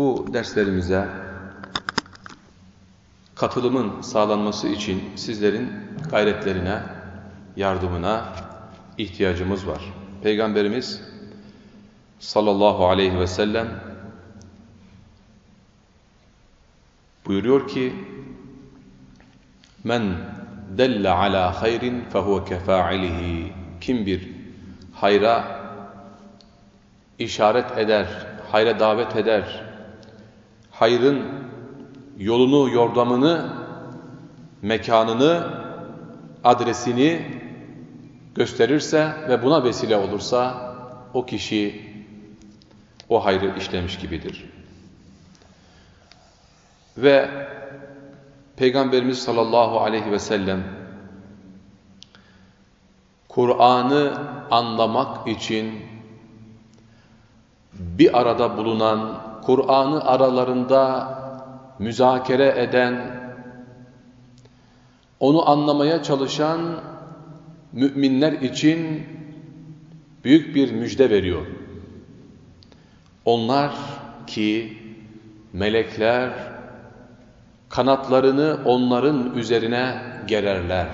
Bu derslerimize katılımın sağlanması için sizlerin gayretlerine, yardımına ihtiyacımız var. Peygamberimiz sallallahu aleyhi ve sellem buyuruyor ki men delle ala hayrin fehuve kefa'ilihi kim bir hayra işaret eder, hayra davet eder, hayrın yolunu, yordamını, mekanını, adresini gösterirse ve buna vesile olursa o kişi o hayrı işlemiş gibidir. Ve Peygamberimiz sallallahu aleyhi ve sellem Kur'an'ı anlamak için bir arada bulunan, Kur'an'ı aralarında müzakere eden, onu anlamaya çalışan müminler için büyük bir müjde veriyor. Onlar ki melekler kanatlarını onların üzerine gererler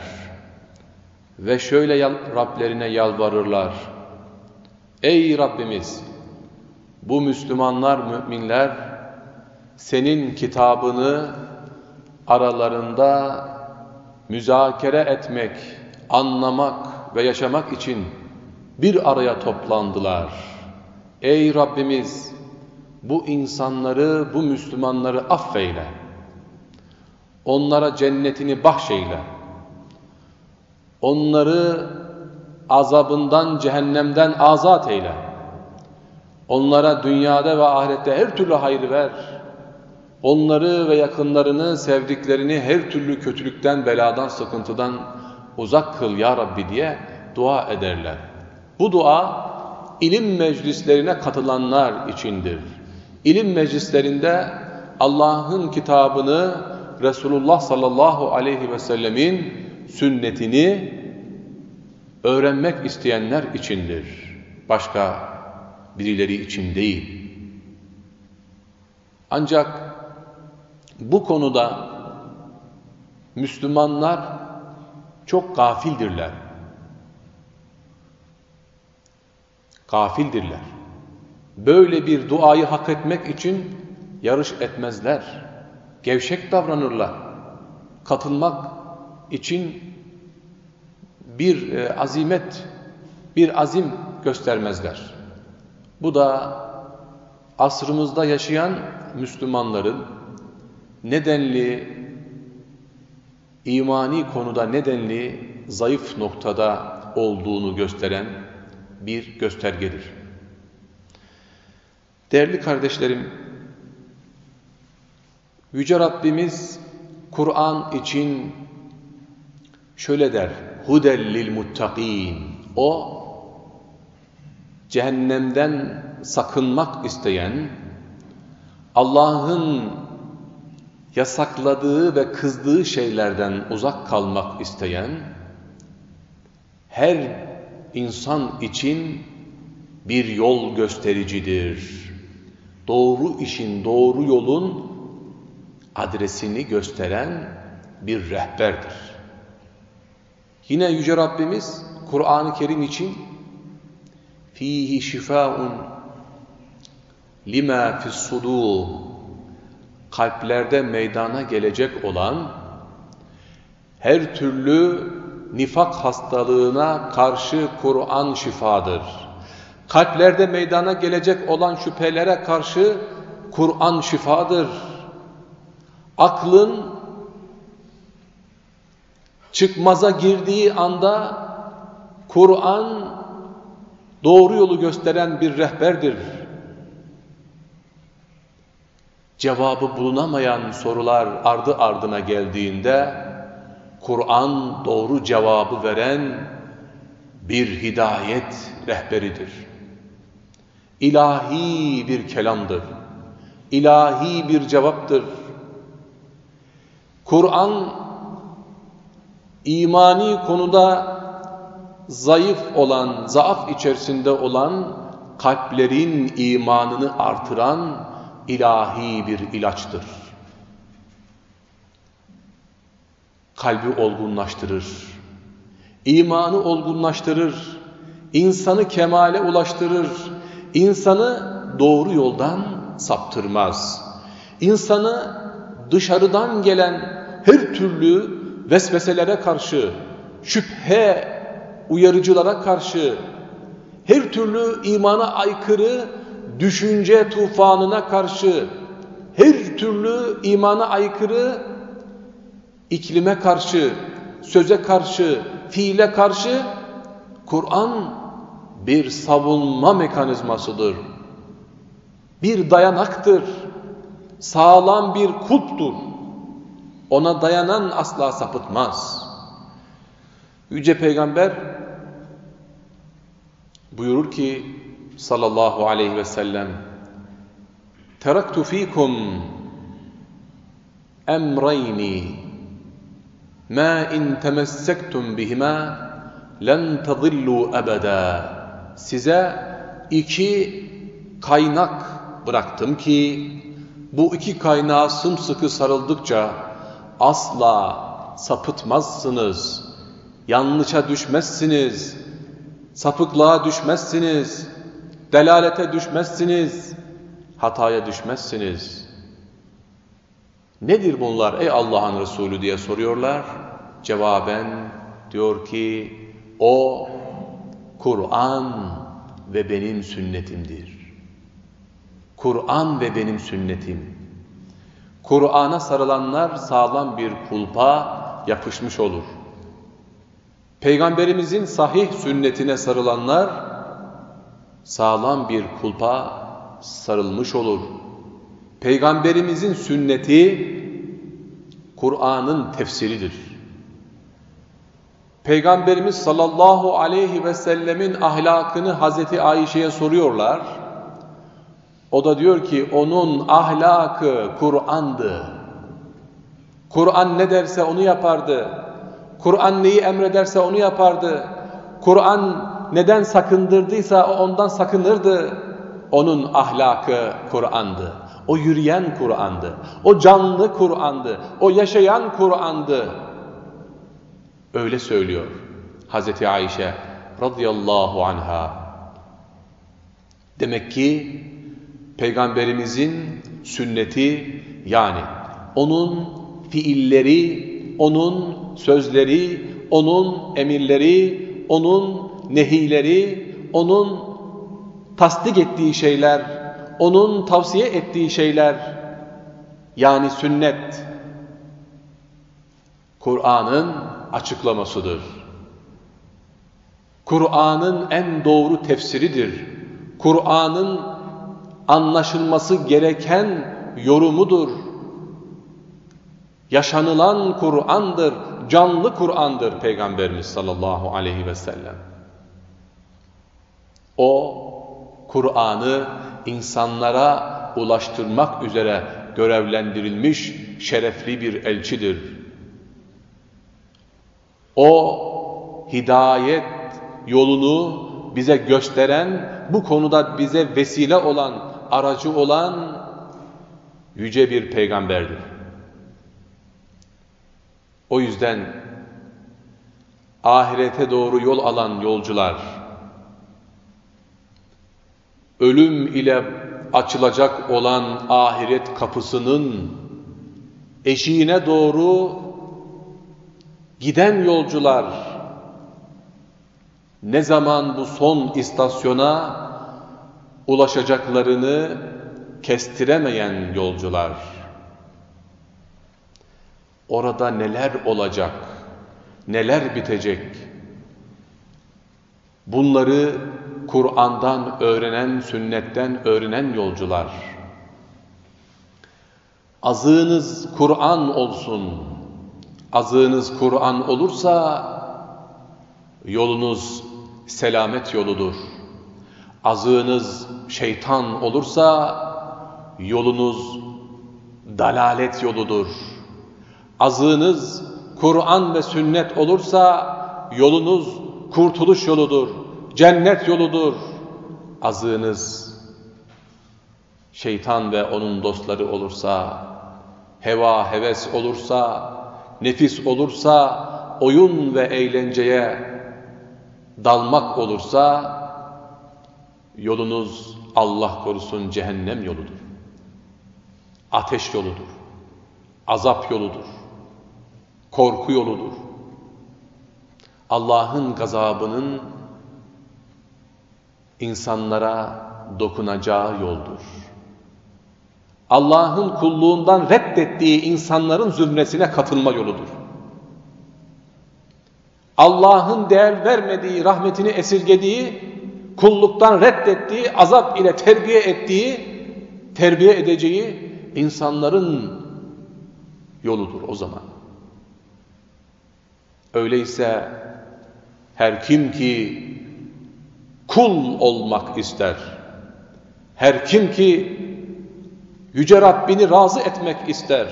ve şöyle Rablerine yalvarırlar. Ey Rabbimiz! Bu Müslümanlar, müminler senin kitabını aralarında müzakere etmek, anlamak ve yaşamak için bir araya toplandılar. Ey Rabbimiz bu insanları, bu Müslümanları affeyle. Onlara cennetini bahşeyle. Onları azabından, cehennemden azat eyle. Onlara dünyada ve ahirette her türlü hayır ver. Onları ve yakınlarını, sevdiklerini her türlü kötülükten, beladan, sıkıntıdan uzak kıl ya Rabbi diye dua ederler. Bu dua ilim meclislerine katılanlar içindir. İlim meclislerinde Allah'ın kitabını, Resulullah sallallahu aleyhi ve sellemin sünnetini öğrenmek isteyenler içindir. Başka birileri için değil. Ancak bu konuda Müslümanlar çok gafildirler. Gafildirler. Böyle bir duayı hak etmek için yarış etmezler. Gevşek davranırlar. Katılmak için bir e, azimet, bir azim göstermezler. Bu da asrımızda yaşayan Müslümanların nedenli, imani konuda nedenli zayıf noktada olduğunu gösteren bir göstergedir. Değerli kardeşlerim, Yüce Rabbimiz Kur'an için şöyle der, hudellil muttaqin. O cehennemden sakınmak isteyen, Allah'ın yasakladığı ve kızdığı şeylerden uzak kalmak isteyen, her insan için bir yol göstericidir. Doğru işin, doğru yolun adresini gösteren bir rehberdir. Yine Yüce Rabbimiz Kur'an-ı Kerim için fihi şifaun lima fis sudur kalplerde meydana gelecek olan her türlü nifak hastalığına karşı Kur'an şifadır. Kalplerde meydana gelecek olan şüphelere karşı Kur'an şifadır. Aklın çıkmaza girdiği anda Kur'an doğru yolu gösteren bir rehberdir. Cevabı bulunamayan sorular ardı ardına geldiğinde Kur'an doğru cevabı veren bir hidayet rehberidir. İlahi bir kelamdır. İlahi bir cevaptır. Kur'an imani konuda zayıf olan, zaaf içerisinde olan kalplerin imanını artıran ilahi bir ilaçtır. Kalbi olgunlaştırır. imanı olgunlaştırır. insanı kemale ulaştırır. insanı doğru yoldan saptırmaz. İnsanı dışarıdan gelen her türlü vesveselere karşı, şüphe uyarıcılara karşı, her türlü imana aykırı düşünce tufanına karşı, her türlü imana aykırı iklime karşı, söze karşı, fiile karşı Kur'an bir savunma mekanizmasıdır. Bir dayanaktır. Sağlam bir kulptur. Ona dayanan asla sapıtmaz. Yüce Peygamber buyurur ki sallallahu aleyhi ve sellem teraktu fikum emrayni ma in temessektum bihima len tadillu ebeda size iki kaynak bıraktım ki bu iki kaynağa sımsıkı sarıldıkça asla sapıtmazsınız, yanlışa düşmezsiniz, sapıklığa düşmezsiniz, delalete düşmezsiniz, hataya düşmezsiniz. Nedir bunlar ey Allah'ın Resulü diye soruyorlar. Cevaben diyor ki o Kur'an ve benim sünnetimdir. Kur'an ve benim sünnetim. Kur'an'a sarılanlar sağlam bir kulpa yapışmış olur. Peygamberimizin sahih sünnetine sarılanlar sağlam bir kulpa sarılmış olur. Peygamberimizin sünneti Kur'an'ın tefsiridir. Peygamberimiz sallallahu aleyhi ve sellemin ahlakını Hazreti Ayşe'ye soruyorlar. O da diyor ki onun ahlakı Kur'an'dı. Kur'an ne derse onu yapardı. Kur'an neyi emrederse onu yapardı. Kur'an neden sakındırdıysa o ondan sakınırdı. Onun ahlakı Kur'an'dı. O yürüyen Kur'an'dı. O canlı Kur'an'dı. O yaşayan Kur'an'dı. Öyle söylüyor Hazreti Ayşe radıyallahu anha. Demek ki Peygamberimizin sünneti yani onun fiilleri, onun sözleri, onun emirleri, onun nehileri, onun tasdik ettiği şeyler, onun tavsiye ettiği şeyler yani sünnet Kur'an'ın açıklamasıdır. Kur'an'ın en doğru tefsiridir. Kur'an'ın anlaşılması gereken yorumudur. Yaşanılan Kur'an'dır, canlı Kur'an'dır Peygamberimiz sallallahu aleyhi ve sellem. O Kur'an'ı insanlara ulaştırmak üzere görevlendirilmiş şerefli bir elçidir. O hidayet yolunu bize gösteren, bu konuda bize vesile olan aracı olan yüce bir peygamberdir. O yüzden ahirete doğru yol alan yolcular, ölüm ile açılacak olan ahiret kapısının eşiğine doğru giden yolcular, ne zaman bu son istasyona ulaşacaklarını kestiremeyen yolcular. Orada neler olacak, neler bitecek? Bunları Kur'an'dan öğrenen, sünnetten öğrenen yolcular. Azığınız Kur'an olsun. Azığınız Kur'an olursa yolunuz selamet yoludur. Azığınız şeytan olursa yolunuz dalalet yoludur. Azığınız Kur'an ve sünnet olursa yolunuz kurtuluş yoludur, cennet yoludur. Azığınız şeytan ve onun dostları olursa, heva heves olursa, nefis olursa, oyun ve eğlenceye dalmak olursa, yolunuz Allah korusun cehennem yoludur. Ateş yoludur. Azap yoludur. Korku yoludur. Allah'ın gazabının insanlara dokunacağı yoldur. Allah'ın kulluğundan reddettiği insanların zümresine katılma yoludur. Allah'ın değer vermediği, rahmetini esirgediği, kulluktan reddettiği, azap ile terbiye ettiği, terbiye edeceği insanların yoludur o zaman. Öyleyse her kim ki kul olmak ister, her kim ki Yüce Rabbini razı etmek ister,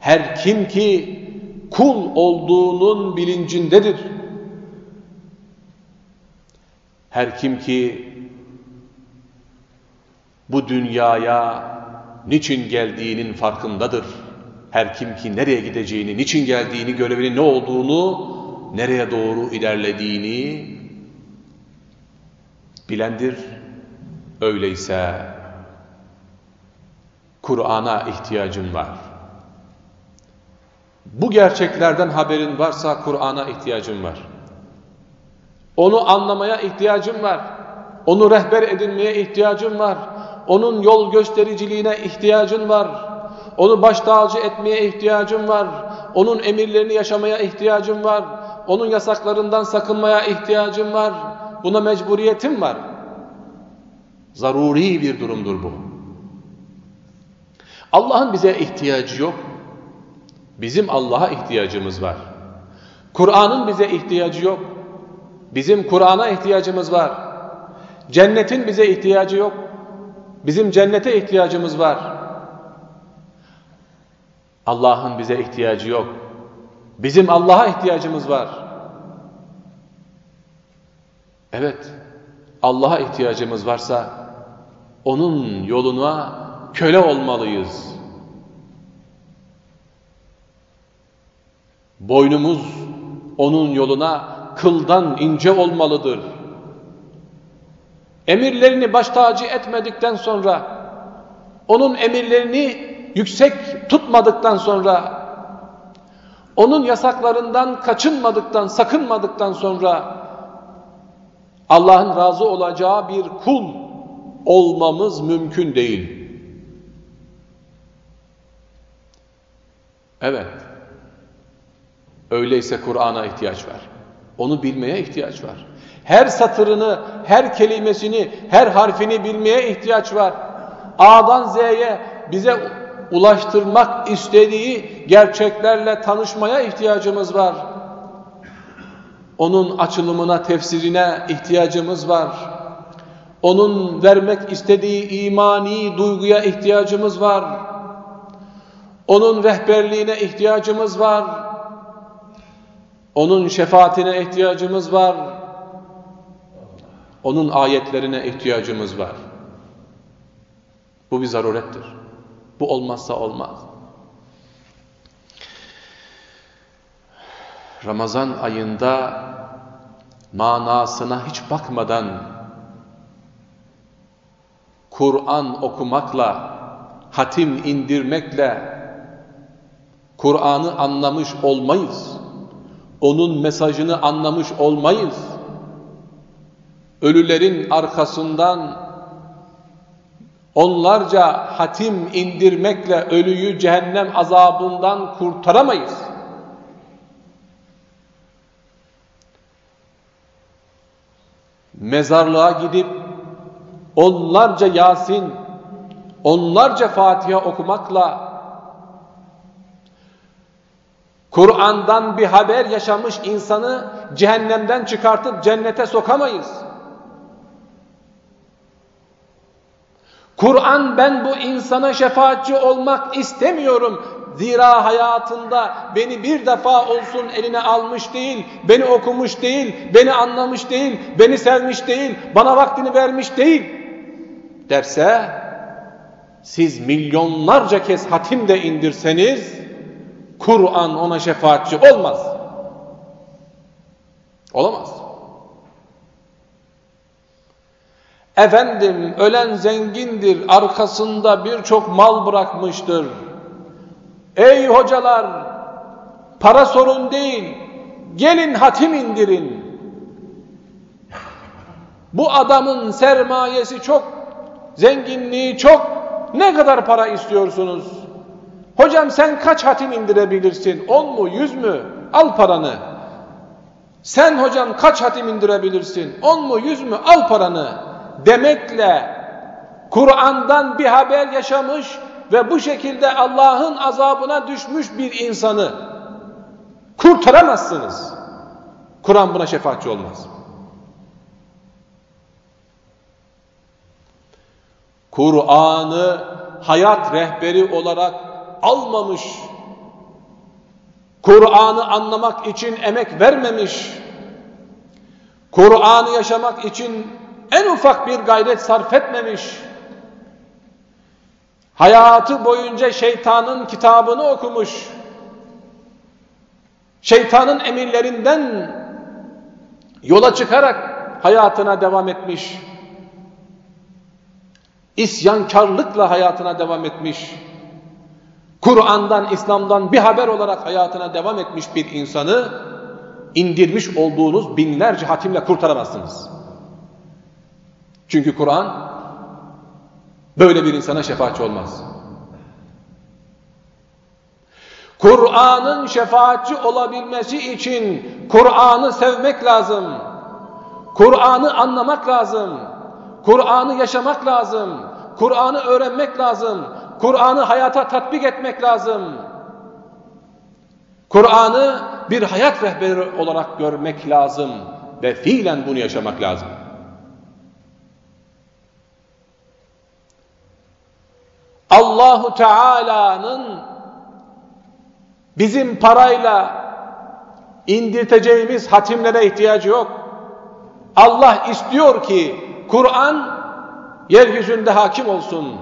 her kim ki kul olduğunun bilincindedir, her kim ki bu dünyaya niçin geldiğinin farkındadır, her kim ki nereye gideceğini, niçin geldiğini, görevinin ne olduğunu, nereye doğru ilerlediğini bilendir. Öyleyse Kur'an'a ihtiyacın var. Bu gerçeklerden haberin varsa Kur'an'a ihtiyacın var. Onu anlamaya ihtiyacın var. Onu rehber edinmeye ihtiyacın var. Onun yol göstericiliğine ihtiyacın var. Onu baş tacı etmeye ihtiyacın var. Onun emirlerini yaşamaya ihtiyacın var. Onun yasaklarından sakınmaya ihtiyacın var. Buna mecburiyetin var. Zaruri bir durumdur bu. Allah'ın bize ihtiyacı yok. Bizim Allah'a ihtiyacımız var. Kur'an'ın bize ihtiyacı yok. Bizim Kur'an'a ihtiyacımız var. Cennetin bize ihtiyacı yok. Bizim cennete ihtiyacımız var. Allah'ın bize ihtiyacı yok. Bizim Allah'a ihtiyacımız var. Evet, Allah'a ihtiyacımız varsa onun yoluna köle olmalıyız. Boynumuz onun yoluna kıldan ince olmalıdır. Emirlerini baş tacı etmedikten sonra, onun emirlerini yüksek tutmadıktan sonra, onun yasaklarından kaçınmadıktan, sakınmadıktan sonra, Allah'ın razı olacağı bir kul olmamız mümkün değil. Evet. Öyleyse Kur'an'a ihtiyaç var. Onu bilmeye ihtiyaç var. Her satırını, her kelimesini, her harfini bilmeye ihtiyaç var. A'dan Z'ye bize ulaştırmak istediği gerçeklerle tanışmaya ihtiyacımız var. Onun açılımına, tefsirine ihtiyacımız var. Onun vermek istediği imani duyguya ihtiyacımız var. Onun rehberliğine ihtiyacımız var. Onun şefaatine ihtiyacımız var. Onun ayetlerine ihtiyacımız var. Bu bir zarurettir. Bu olmazsa olmaz. Ramazan ayında manasına hiç bakmadan Kur'an okumakla, hatim indirmekle Kur'an'ı anlamış olmayız. Onun mesajını anlamış olmayız. Ölülerin arkasından onlarca hatim indirmekle ölüyü cehennem azabından kurtaramayız. Mezarlığa gidip onlarca Yasin, onlarca Fatiha okumakla Kur'an'dan bir haber yaşamış insanı cehennemden çıkartıp cennete sokamayız. Kur'an ben bu insana şefaatçi olmak istemiyorum. Zira hayatında beni bir defa olsun eline almış değil, beni okumuş değil, beni anlamış değil, beni sevmiş değil, bana vaktini vermiş değil derse siz milyonlarca kez hatim de indirseniz Kur'an ona şefaatçi olmaz. Olamaz. Efendim ölen zengindir, arkasında birçok mal bırakmıştır. Ey hocalar, para sorun değil, gelin hatim indirin. Bu adamın sermayesi çok, zenginliği çok, ne kadar para istiyorsunuz? Hocam sen kaç hatim indirebilirsin? On mu, yüz mü? Al paranı. Sen hocam kaç hatim indirebilirsin? On mu, yüz mü? Al paranı. Demekle Kur'an'dan bir haber yaşamış ve bu şekilde Allah'ın azabına düşmüş bir insanı kurtaramazsınız. Kur'an buna şefaatçi olmaz. Kur'an'ı hayat rehberi olarak almamış, Kur'an'ı anlamak için emek vermemiş, Kur'an'ı yaşamak için en ufak bir gayret sarf etmemiş, hayatı boyunca şeytanın kitabını okumuş, şeytanın emirlerinden yola çıkarak hayatına devam etmiş, isyankarlıkla hayatına devam etmiş, Kur'an'dan, İslam'dan bir haber olarak hayatına devam etmiş bir insanı indirmiş olduğunuz binlerce hatimle kurtaramazsınız. Çünkü Kur'an böyle bir insana şefaatçi olmaz. Kur'an'ın şefaatçi olabilmesi için Kur'an'ı sevmek lazım. Kur'an'ı anlamak lazım. Kur'an'ı yaşamak lazım. Kur'an'ı öğrenmek lazım. Kur'an'ı hayata tatbik etmek lazım. Kur'an'ı bir hayat rehberi olarak görmek lazım ve fiilen bunu yaşamak lazım. Allahu Teala'nın bizim parayla indirteceğimiz hatimlere ihtiyacı yok. Allah istiyor ki Kur'an yeryüzünde hakim olsun.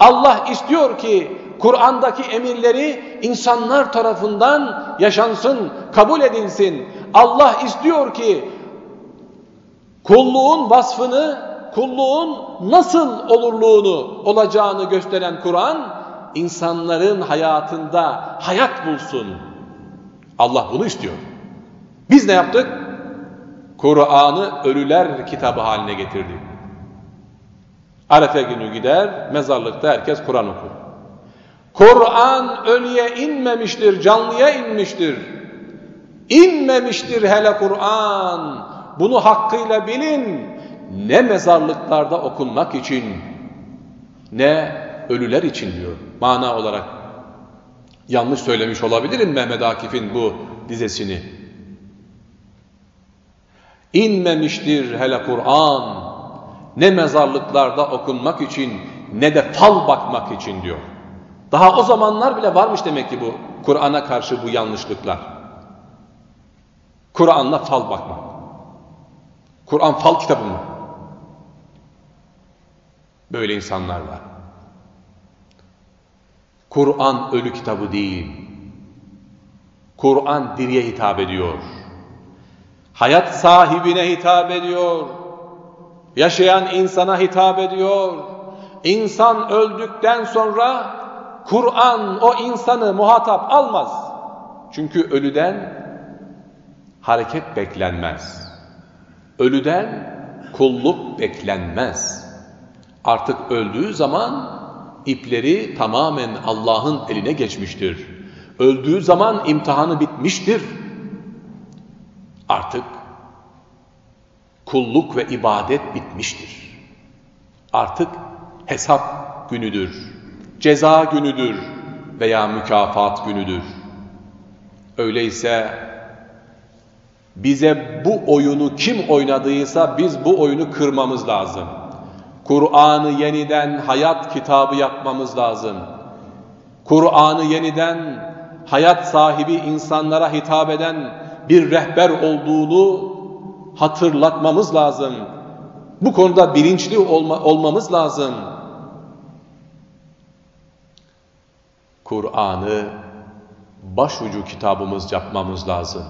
Allah istiyor ki Kur'an'daki emirleri insanlar tarafından yaşansın, kabul edilsin. Allah istiyor ki kulluğun vasfını, kulluğun nasıl olurluğunu, olacağını gösteren Kur'an, insanların hayatında hayat bulsun. Allah bunu istiyor. Biz ne yaptık? Kur'an'ı ölüler kitabı haline getirdik. Arefe günü gider, mezarlıkta herkes Kur'an okur. Kur'an ölüye inmemiştir, canlıya inmiştir. İnmemiştir hele Kur'an. Bunu hakkıyla bilin. Ne mezarlıklarda okunmak için, ne ölüler için diyor mana olarak. Yanlış söylemiş olabilirim Mehmet Akif'in bu dizesini. İnmemiştir hele Kur'an ne mezarlıklarda okunmak için ne de fal bakmak için diyor. Daha o zamanlar bile varmış demek ki bu Kur'an'a karşı bu yanlışlıklar. Kur'an'la fal bakmak. Kur'an fal kitabı mı? Böyle insanlar var. Kur'an ölü kitabı değil. Kur'an diriye hitap ediyor. Hayat sahibine hitap ediyor yaşayan insana hitap ediyor. İnsan öldükten sonra Kur'an o insanı muhatap almaz. Çünkü ölüden hareket beklenmez. Ölüden kulluk beklenmez. Artık öldüğü zaman ipleri tamamen Allah'ın eline geçmiştir. Öldüğü zaman imtihanı bitmiştir. Artık kulluk ve ibadet bitmiştir. Artık hesap günüdür, ceza günüdür veya mükafat günüdür. Öyleyse bize bu oyunu kim oynadıysa biz bu oyunu kırmamız lazım. Kur'an'ı yeniden hayat kitabı yapmamız lazım. Kur'an'ı yeniden hayat sahibi insanlara hitap eden bir rehber olduğunu hatırlatmamız lazım. Bu konuda bilinçli olma, olmamız lazım. Kur'an'ı başucu kitabımız yapmamız lazım.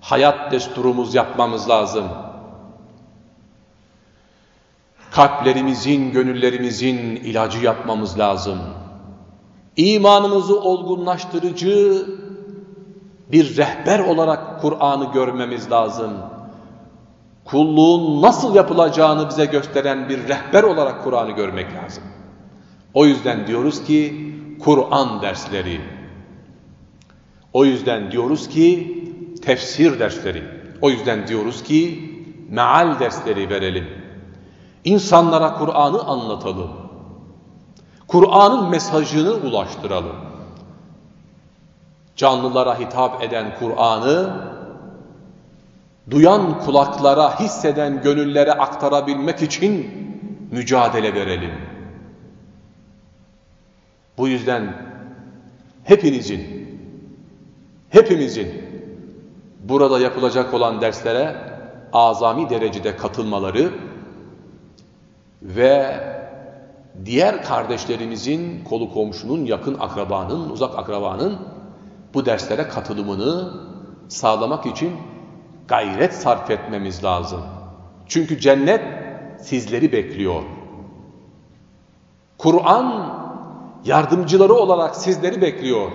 Hayat desturumuz yapmamız lazım. Kalplerimizin, gönüllerimizin ilacı yapmamız lazım. İmanımızı olgunlaştırıcı bir rehber olarak Kur'an'ı görmemiz lazım. Kulluğun nasıl yapılacağını bize gösteren bir rehber olarak Kur'an'ı görmek lazım. O yüzden diyoruz ki Kur'an dersleri. O yüzden diyoruz ki tefsir dersleri. O yüzden diyoruz ki meal dersleri verelim. İnsanlara Kur'an'ı anlatalım. Kur'an'ın mesajını ulaştıralım. Canlılara hitap eden Kur'an'ı duyan kulaklara, hisseden gönüllere aktarabilmek için mücadele verelim. Bu yüzden hepinizin, hepimizin burada yapılacak olan derslere azami derecede katılmaları ve diğer kardeşlerimizin, kolu komşunun, yakın akrabanın, uzak akrabanın bu derslere katılımını sağlamak için gayret sarf etmemiz lazım. Çünkü cennet sizleri bekliyor. Kur'an yardımcıları olarak sizleri bekliyor.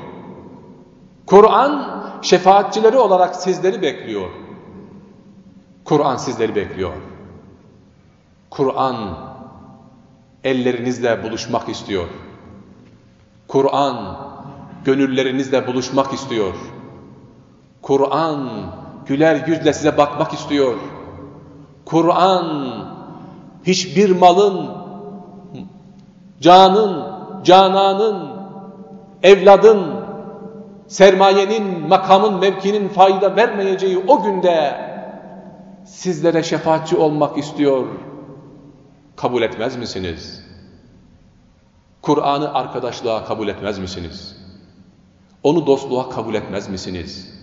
Kur'an şefaatçileri olarak sizleri bekliyor. Kur'an sizleri bekliyor. Kur'an ellerinizle buluşmak istiyor. Kur'an gönüllerinizle buluşmak istiyor. Kur'an güler yüzle size bakmak istiyor. Kur'an hiçbir malın, canın, cananın, evladın, sermayenin, makamın, mevkinin fayda vermeyeceği o günde sizlere şefaatçi olmak istiyor. Kabul etmez misiniz? Kur'an'ı arkadaşlığa kabul etmez misiniz? Onu dostluğa kabul etmez misiniz?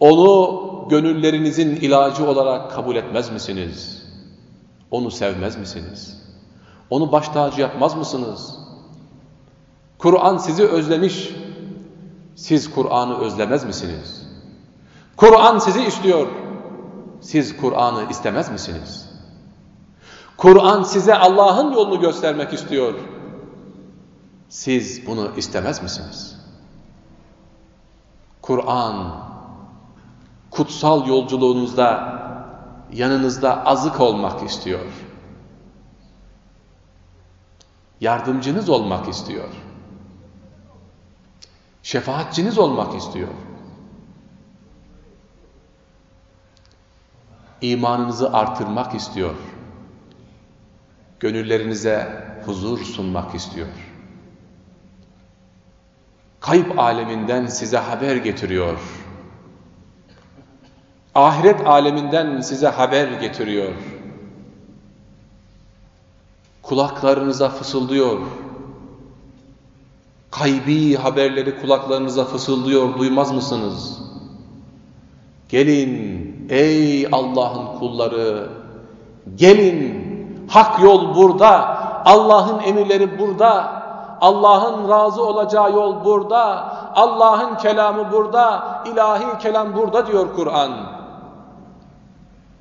Onu gönüllerinizin ilacı olarak kabul etmez misiniz? Onu sevmez misiniz? Onu baş tacı yapmaz mısınız? Kur'an sizi özlemiş. Siz Kur'an'ı özlemez misiniz? Kur'an sizi istiyor. Siz Kur'an'ı istemez misiniz? Kur'an size Allah'ın yolunu göstermek istiyor. Siz bunu istemez misiniz? Kur'an kutsal yolculuğunuzda yanınızda azık olmak istiyor. Yardımcınız olmak istiyor. Şefaatçiniz olmak istiyor. İmanınızı artırmak istiyor. Gönüllerinize huzur sunmak istiyor. Kayıp aleminden size haber getiriyor. Ahiret aleminden size haber getiriyor. Kulaklarınıza fısıldıyor. Kaybi haberleri kulaklarınıza fısıldıyor, duymaz mısınız? Gelin ey Allah'ın kulları, gelin hak yol burada, Allah'ın emirleri burada, Allah'ın razı olacağı yol burada, Allah'ın kelamı burada, ilahi kelam burada diyor Kur'an.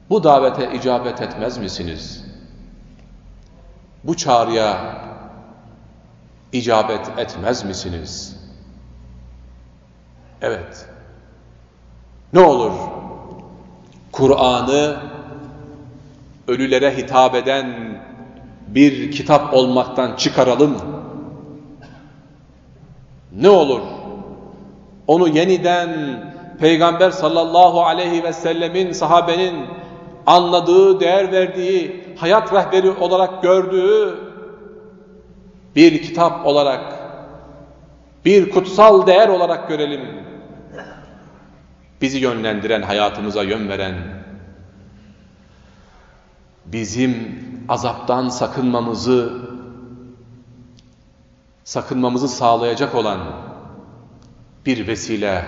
Bu davete icabet etmez misiniz? Bu çağrıya icabet etmez misiniz? Evet. Ne olur Kur'an'ı ölülere hitap eden bir kitap olmaktan çıkaralım. Ne olur onu yeniden Peygamber sallallahu aleyhi ve sellemin sahabenin anladığı, değer verdiği, hayat rehberi olarak gördüğü bir kitap olarak, bir kutsal değer olarak görelim. Bizi yönlendiren, hayatımıza yön veren, bizim azaptan sakınmamızı sakınmamızı sağlayacak olan bir vesile,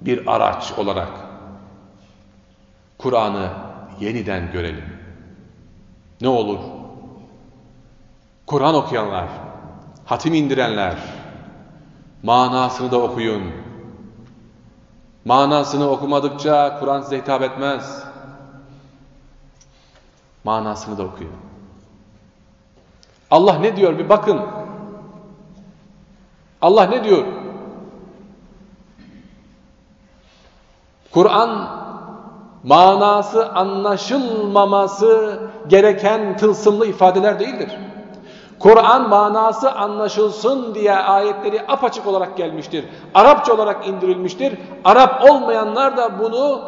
bir araç olarak Kur'an'ı yeniden görelim. Ne olur? Kur'an okuyanlar, hatim indirenler, Manasını da okuyun. Manasını okumadıkça Kur'an size hitap etmez. Manasını da okuyun. Allah ne diyor bir bakın. Allah ne diyor? Kur'an manası anlaşılmaması gereken tılsımlı ifadeler değildir. Kur'an manası anlaşılsın diye ayetleri apaçık olarak gelmiştir. Arapça olarak indirilmiştir. Arap olmayanlar da bunu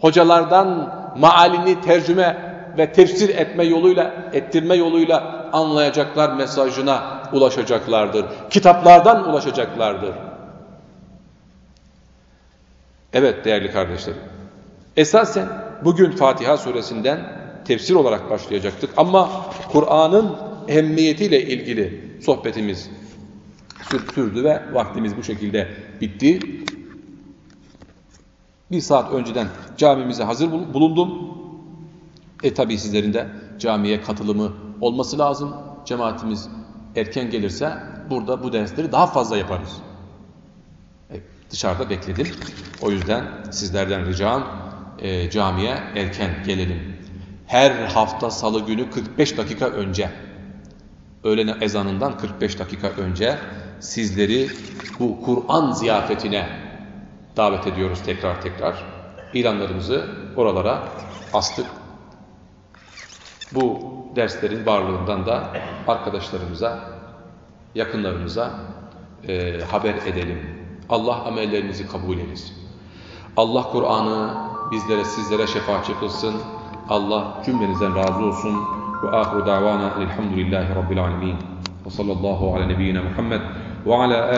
hocalardan maalini tercüme ve tefsir etme yoluyla, ettirme yoluyla anlayacaklar mesajına ulaşacaklardır. Kitaplardan ulaşacaklardır. Evet değerli kardeşlerim. Esasen bugün Fatiha suresinden tefsir olarak başlayacaktık ama Kur'an'ın ehemmiyetiyle ilgili sohbetimiz sürdü ve vaktimiz bu şekilde bitti. Bir saat önceden camimize hazır bulundum. E tabi sizlerin de camiye katılımı olması lazım. Cemaatimiz erken gelirse burada bu dersleri daha fazla yaparız. E, dışarıda bekledim. O yüzden sizlerden ricam e, camiye erken gelelim. Her hafta salı günü 45 dakika önce öğlen ezanından 45 dakika önce sizleri bu Kur'an ziyafetine davet ediyoruz tekrar tekrar. İlanlarımızı oralara astık. Bu derslerin varlığından da arkadaşlarımıza, yakınlarımıza e, haber edelim. Allah amellerinizi kabul etsin. Allah Kur'an'ı bizlere, sizlere şefaatçi kılsın. Allah cümlenizden razı olsun. Ve ahru davana elhamdülillahi rabbil alemin. Ve sallallahu ala nebiyyina Muhammed ve ala